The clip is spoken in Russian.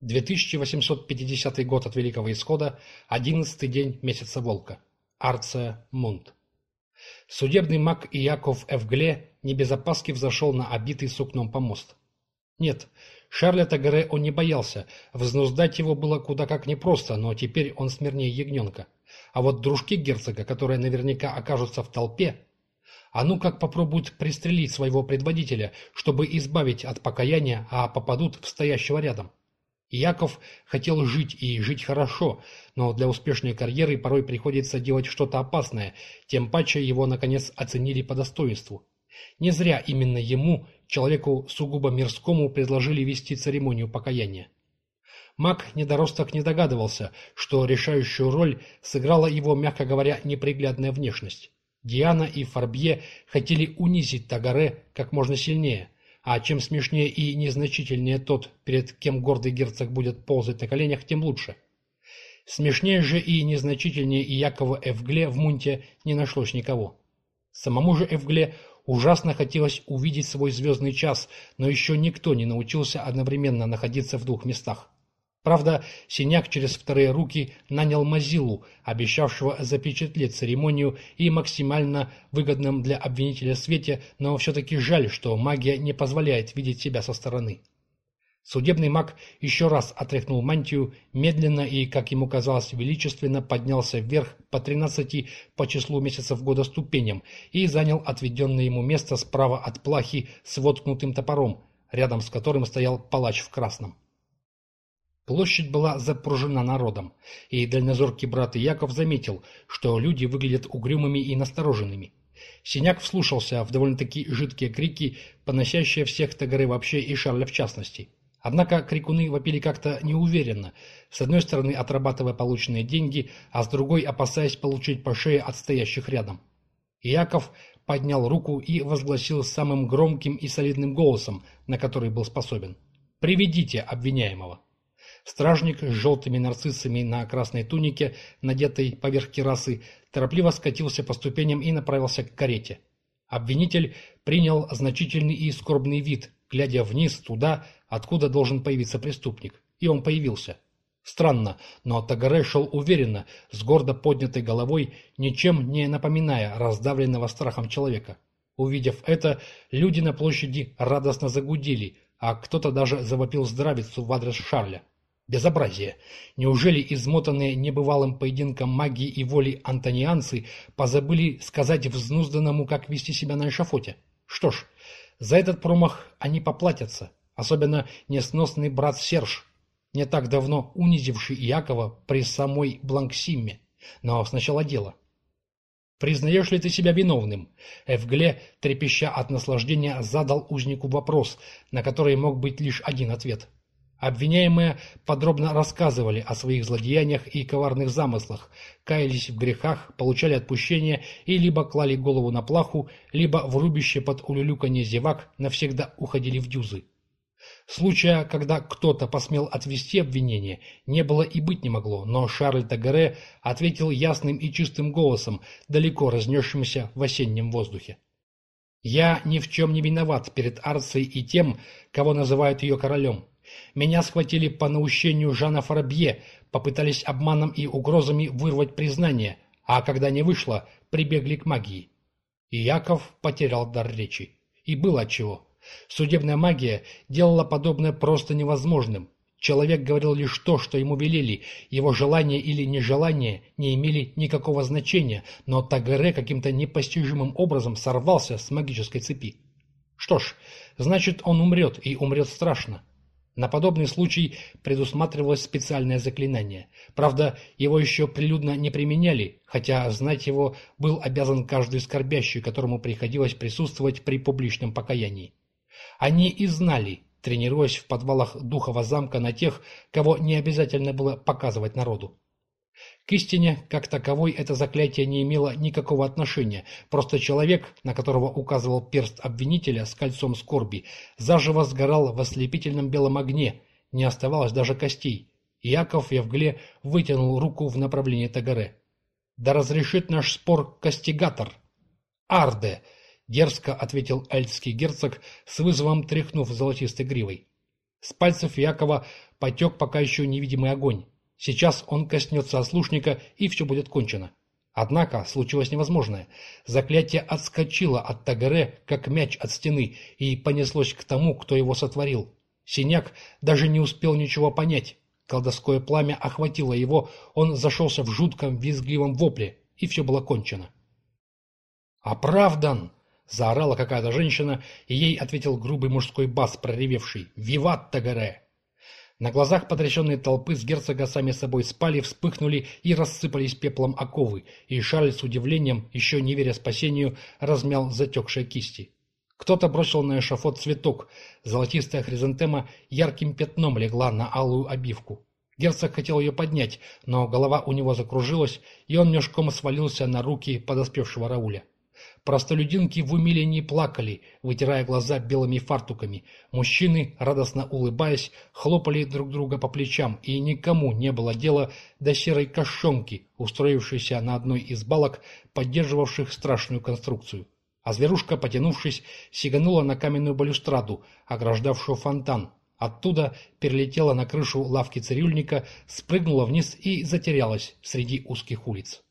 2850 год от Великого Исхода, 11 день месяца Волка. Арция Мунт. Судебный маг Иаков Эвгле не без опаски взошел на обитый сукном помост. Нет, Шарля Тагаре он не боялся, взнуздать его было куда как непросто, но теперь он смирнее ягненка. А вот дружки герцога, которые наверняка окажутся в толпе, а ну как попробуют пристрелить своего предводителя, чтобы избавить от покаяния, а попадут в стоящего рядом. Яков хотел жить и жить хорошо, но для успешной карьеры порой приходится делать что-то опасное, тем паче его, наконец, оценили по достоинству. Не зря именно ему, человеку сугубо мирскому, предложили вести церемонию покаяния. Маг-недоросток не догадывался, что решающую роль сыграла его, мягко говоря, неприглядная внешность. Диана и Фарбье хотели унизить Тагаре как можно сильнее – а чем смешнее и незначительнее тот, перед кем гордый герцог будет ползать на коленях, тем лучше. Смешнее же и незначительнее и Якова Эвгле в мунте не нашлось никого. Самому же Эвгле ужасно хотелось увидеть свой звездный час, но еще никто не научился одновременно находиться в двух местах. Правда, Синяк через вторые руки нанял Мазилу, обещавшего запечатлеть церемонию и максимально выгодном для обвинителя свете, но все-таки жаль, что магия не позволяет видеть себя со стороны. Судебный маг еще раз отряхнул мантию, медленно и, как ему казалось, величественно поднялся вверх по тринадцати по числу месяцев года ступеням и занял отведенное ему место справа от плахи с воткнутым топором, рядом с которым стоял палач в красном. Площадь была запружена народом, и дальнозоркий брат Яков заметил, что люди выглядят угрюмыми и настороженными. Синяк вслушался в довольно-таки жидкие крики, поносящие всех Тагары вообще и Шарля в частности. Однако крикуны вопили как-то неуверенно, с одной стороны отрабатывая полученные деньги, а с другой опасаясь получить по шее от стоящих рядом. Яков поднял руку и возгласил самым громким и солидным голосом, на который был способен. «Приведите обвиняемого». Стражник с желтыми нарциссами на красной тунике, надетой поверх керасы, торопливо скатился по ступеням и направился к карете. Обвинитель принял значительный и скорбный вид, глядя вниз туда, откуда должен появиться преступник. И он появился. Странно, но Тагаре шел уверенно, с гордо поднятой головой, ничем не напоминая раздавленного страхом человека. Увидев это, люди на площади радостно загудели, а кто-то даже завопил здравицу в адрес Шарля. Безобразие! Неужели измотанные небывалым поединком магии и воли антонианцы позабыли сказать взнузданному, как вести себя на эшафоте? Что ж, за этот промах они поплатятся, особенно несносный брат Серж, не так давно унизивший Якова при самой Бланксимме. Но сначала дело. «Признаешь ли ты себя виновным?» Эвгле, трепеща от наслаждения, задал узнику вопрос, на который мог быть лишь один ответ – Обвиняемые подробно рассказывали о своих злодеяниях и коварных замыслах, каялись в грехах, получали отпущение и либо клали голову на плаху, либо в рубище под улюлюканье зевак навсегда уходили в дюзы. Случая, когда кто-то посмел отвести обвинение, не было и быть не могло, но Шарль Тагаре ответил ясным и чистым голосом, далеко разнесшимся в осеннем воздухе. «Я ни в чем не виноват перед Арцией и тем, кого называют ее королем. Меня схватили по наущению Жана Фарабье, попытались обманом и угрозами вырвать признание, а когда не вышло, прибегли к магии. И Яков потерял дар речи. И было отчего. Судебная магия делала подобное просто невозможным. Человек говорил лишь то, что ему велели, его желание или нежелание не имели никакого значения, но Тагаре каким-то непостижимым образом сорвался с магической цепи. Что ж, значит он умрет, и умрет страшно. На подобный случай предусматривалось специальное заклинание. Правда, его еще прилюдно не применяли, хотя знать его был обязан каждый скорбящий, которому приходилось присутствовать при публичном покаянии. Они и знали, тренируясь в подвалах Духова замка на тех, кого не обязательно было показывать народу. К истине, как таковой, это заклятие не имело никакого отношения, просто человек, на которого указывал перст обвинителя с кольцом скорби, заживо сгорал в ослепительном белом огне, не оставалось даже костей. Яков Евгле вытянул руку в направлении Тагаре. «Да разрешит наш спор костигатор!» «Арде!» — дерзко ответил эльский герцог, с вызовом тряхнув золотистой гривой. С пальцев Якова потек пока еще невидимый огонь. Сейчас он коснется ослушника, и все будет кончено. Однако случилось невозможное. Заклятие отскочило от Тагаре, как мяч от стены, и понеслось к тому, кто его сотворил. Синяк даже не успел ничего понять. Колдовское пламя охватило его, он зашелся в жутком визгливом вопле, и все было кончено. «Оправдан!» — заорала какая-то женщина, и ей ответил грубый мужской бас, проревевший «Виват Тагаре!» На глазах потрясенной толпы с герцога сами собой спали, вспыхнули и рассыпались пеплом оковы, и Шарль с удивлением, еще не веря спасению, размял затекшие кисти. Кто-то бросил на эшафот цветок, золотистая хризантема ярким пятном легла на алую обивку. Герцог хотел ее поднять, но голова у него закружилась, и он мешком свалился на руки подоспевшего Рауля. Простолюдинки в умилении плакали, вытирая глаза белыми фартуками. Мужчины, радостно улыбаясь, хлопали друг друга по плечам, и никому не было дела до серой кошонки, устроившейся на одной из балок, поддерживавших страшную конструкцию. А зверушка, потянувшись, сиганула на каменную балюстраду, ограждавшую фонтан. Оттуда перелетела на крышу лавки цирюльника, спрыгнула вниз и затерялась среди узких улиц.